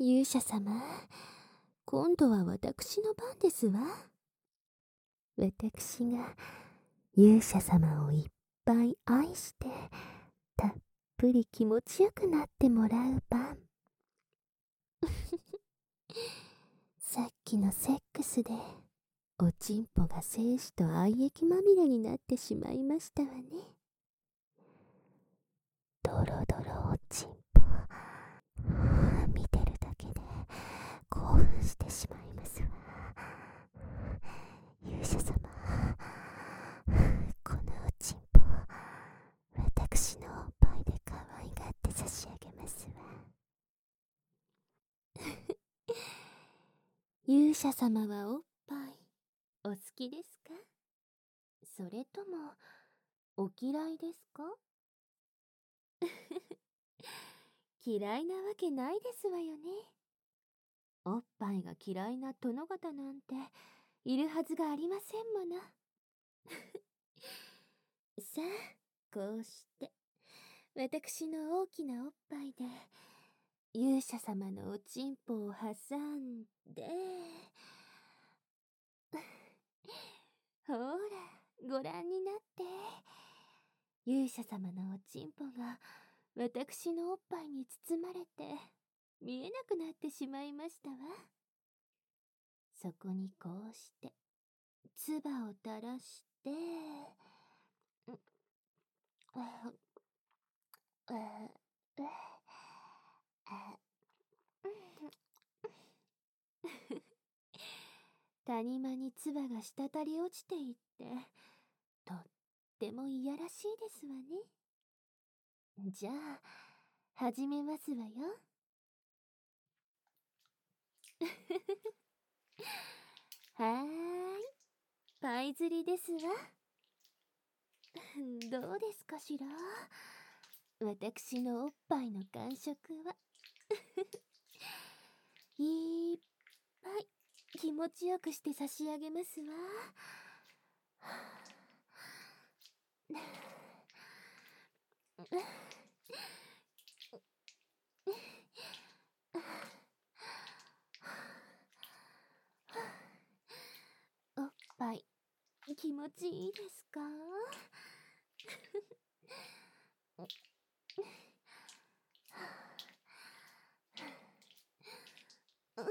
勇者様今度は私の番ですわ。私が勇者様をいっぱい愛してたっぷり気持ちよくなってもらう番。さっきのセックスでおちんぽが精子と愛液まみれになってしまいましたわねドロドロおちんぽ見てるだけで興奮してしまいますわ勇者様このおちんぽ私のおっぱいで可愛がって差し上げますわ勇者様はおっぱい。お好きですか？それともお嫌いですか？嫌いなわけないですわよね。おっぱいが嫌いな殿方なんているはずがありませんもの。さあこうして私の大きなおっぱいで勇者様のおちんぽを挟んで ほらご覧になって。勇者様のおちんぽが私のおっぱいに包まれて見えなくなってしまいましたわ。そこにこうして唾を垂らして 谷間に唾が滴り落ちていってとってもいやらしいですわね。じゃあ始めますわよ。はーい。パイ釣りですわ。どうですかしら？私のおっぱいの感触は。いっぱい気持ちよくして差し上げますわ。おっぱい気持ちいいですか？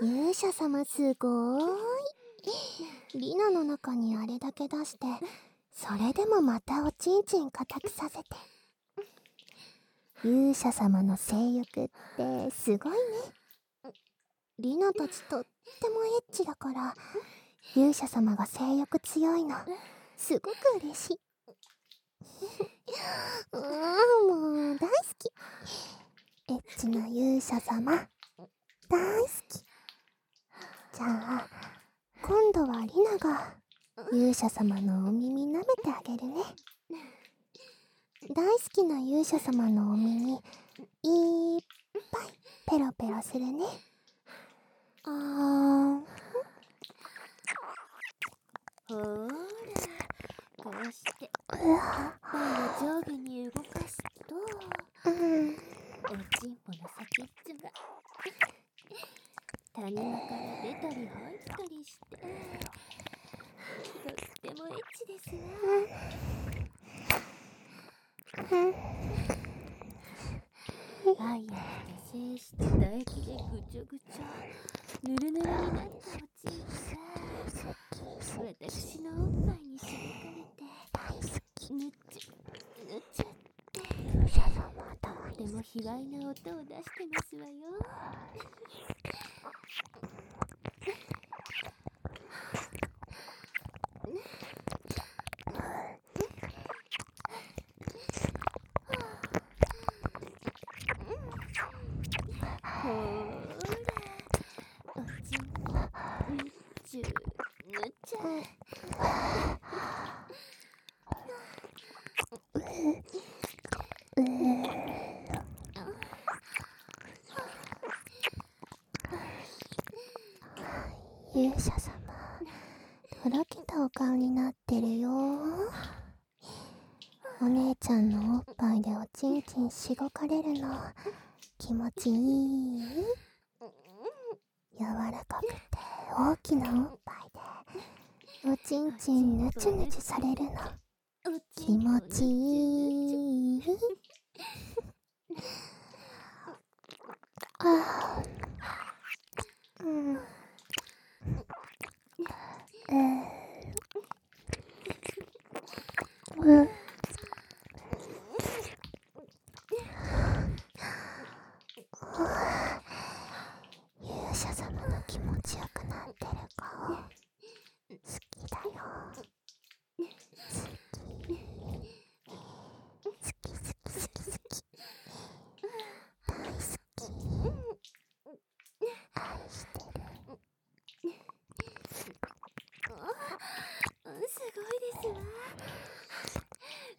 勇者様すごーい。リナの中にあれだけ出してそれでもまたおちんちん固くさせて。勇者様の性欲ってすごいね。リナたちとってもエッチだから勇者様が性欲強いのすごく嬉しい。ああもう大好き。エッチな勇者様。じゃあ今度はリナが勇者様のお耳舐めてあげるね。大好きな勇者様のお耳いっぱいペロペロするね。あー。ほーらこうして。うわおっぱいを上下に動かすとうんおちんぽの先っちょが谷間から出たり入ったりしてとってもエッチですわ愛や精子と唾液でぐちょぐちょ。ぬるぬるになったおちん。ぽが私のおっぱいにしみかれて。ぬっちゃぬっちゃって。勇者様大とても卑猥な音を出してますわよほーらおちんぽぬっちゅぬっちゃ勇者様とろけたお顔になってるよお姉ちゃんのおっぱいでおちんちんしごかれるの気持ちいい柔らかくて大きなおっぱいでおちんちんぬちぬちされるの。気持ちいいあーうんえー、うん勇者様の気持ちよくなってる顔好きだよ好き好き好き好き好き大好き愛してるうんすごいですわ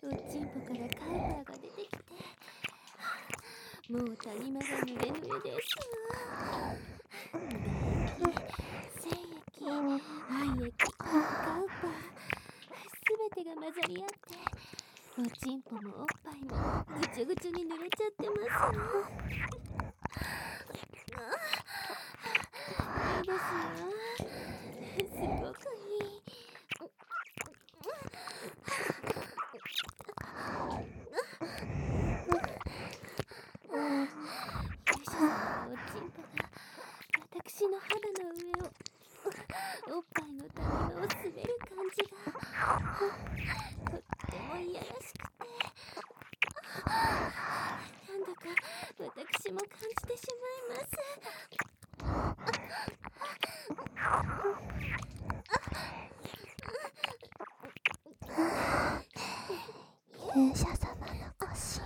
おちんぽからカウパーが出てきてもう谷間が濡れ濡れです精液愛液カウパーすべてが混ざり合っておちんぽもおっぱいもぐちゅぐちゅに濡れちゃってますわいいですわすごくいい勇者様のおちんぽが私の肌の上をおっぱいの谷間を滑る感じがとってもいやらしくてなんだか私も感じてしまいます勇者様の腰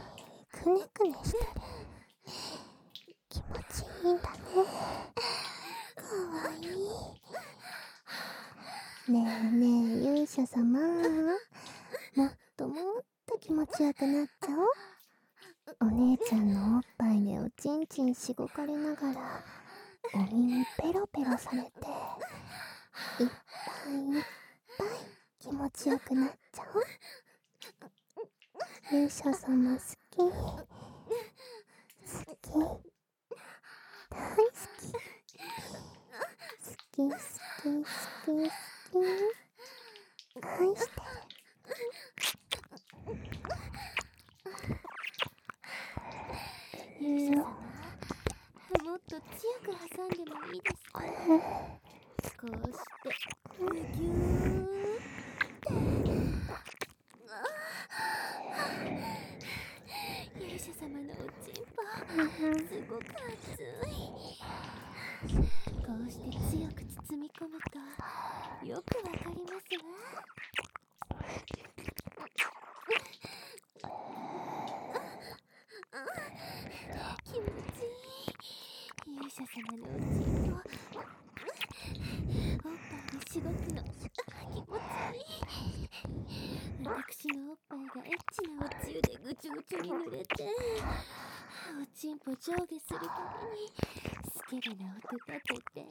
くねくねしてる気持ちいいんだねかわいい。ねえねえ勇者様もっともっと気持ちよくなっちゃおう。お姉ちゃんのおっぱいでおちんちんしごかれながらお耳ペロペロされていっぱいいっぱい気持ちよくなっちゃおう。勇者様好き。好き。大好き。好き。好き。好き。好き。愛して勇者様もっと強く挟んでもいいですかこうしてぎゅーって勇者様のおちんぽすごく熱いこうして強く包み込むとよくわかります。わ気持ちいい勇者様のおちんぽおっぱいでしごくの気持ちいい。私のおっぱいがエッチなおつゆでぐちゅぐちゅに濡れて。おちんぽ上下するたびにスケベな音立てて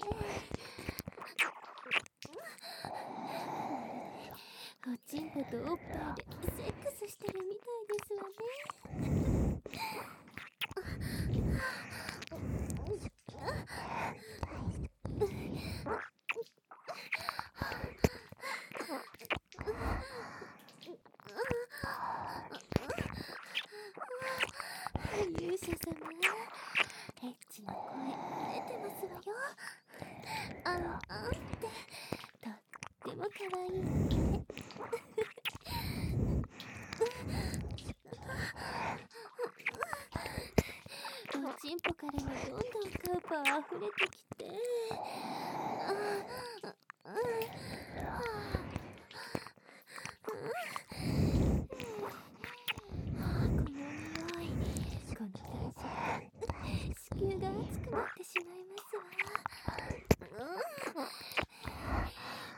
おちんぽとおっぱいでセックスしてるみたいですわね勇者様エッチな声出てますわよあんあんってとっても可愛いねおちんぽからもどんどんカウパー溢れてきて。ああああこの匂い。この感触子宮が熱くなってしまいますわ。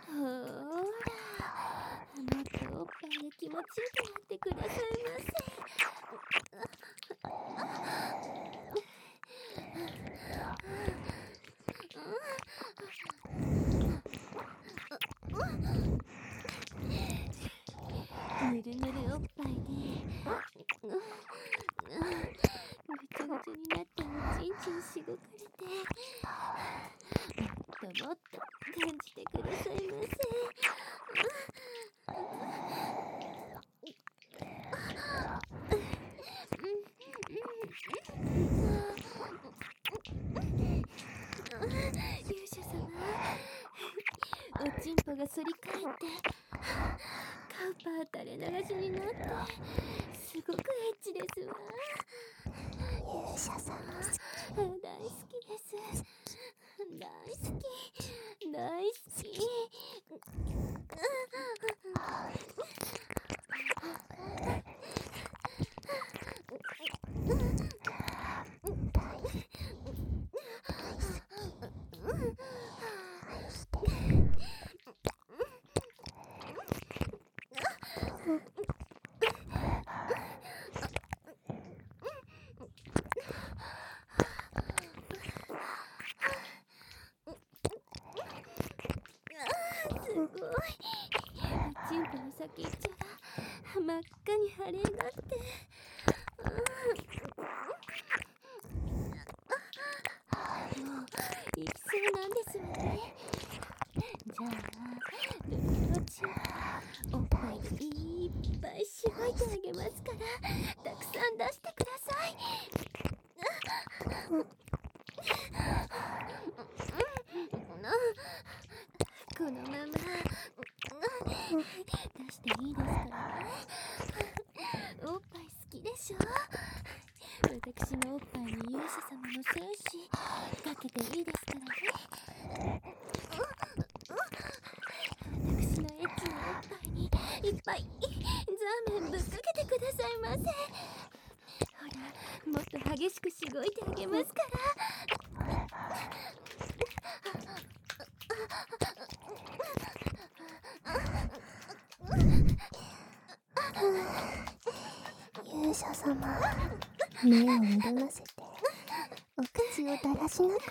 ほーらもっとおっぱいが気持ちよくなってくださいませぬるぬるおっぱい。でぐちゃぐちゃになったおちんちんしごかれてもっともっと感じてくださいませ勇者様。おちんぽが反り返って。パー垂れ流しになってすごくエッチですわ。勇者様大好きです大好き大好きすごいチンポの先っちょが真っ赤に腫れ上がってうんもう行きそうなんですわねじゃあルルロチンおっぱいいっぱいしごいてあげますからたくさん出してくださいこのまま出していいですからねおっぱい好きでしょ私のおっぱいに勇者様の精子かけていいですからね私のエッチなおっぱいにいっぱいザーメンぶっかけてくださいませほらもっと激しくしごいてあげますから勇者様目を潤ませてお口をだらしなく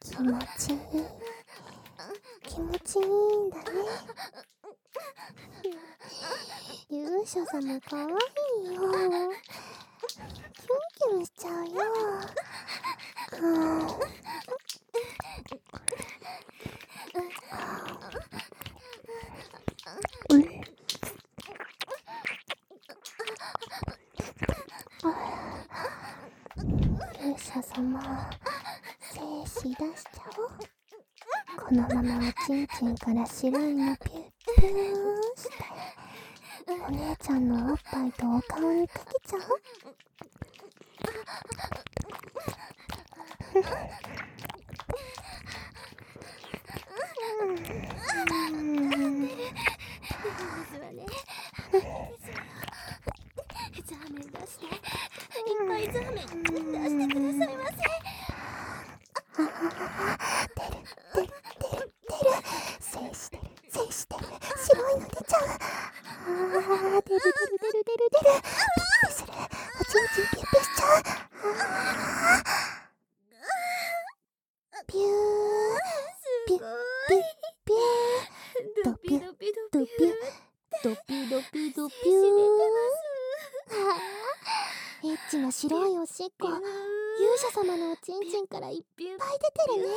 気持ちいい気持ちいいんだね勇者様かわいいよキュンキュンしちゃうようん勇者様精子出しちゃおうこのままおちんちんから白いのピュッピューしてお姉ちゃんのおっぱいとお顔にかけちゃおううんですわね。ですわよ。ザーメン出して、いっぱいザーメン出してくださいませ。精子出る精子出る白いの出ちゃうあー出る出る出る出る出るピッてするおちんちんピッてしちゃうあーピューすごい。ピュードピドピドピドピュドピドピドピューエッチな白いおしっこ勇者様のおちんちんからいっぱい出てるね。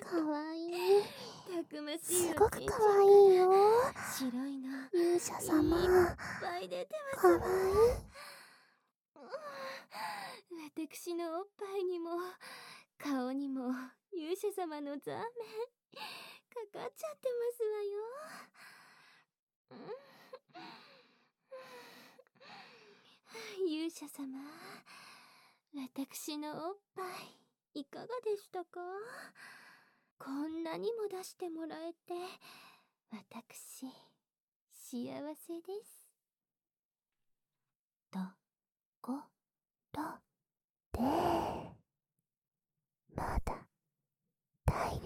かわいい。たくましいすごくかわいいよ。白いのいっ勇者様。ぱい出てますかわいい。私のおっぱいにも顔にも勇者様のザーメンかかっちゃってますわよ。うん。勇者様私のおっぱい、いかがでしたか？こんなにも出してもらえて、私、幸せです。と、こ、と、で、まだ、大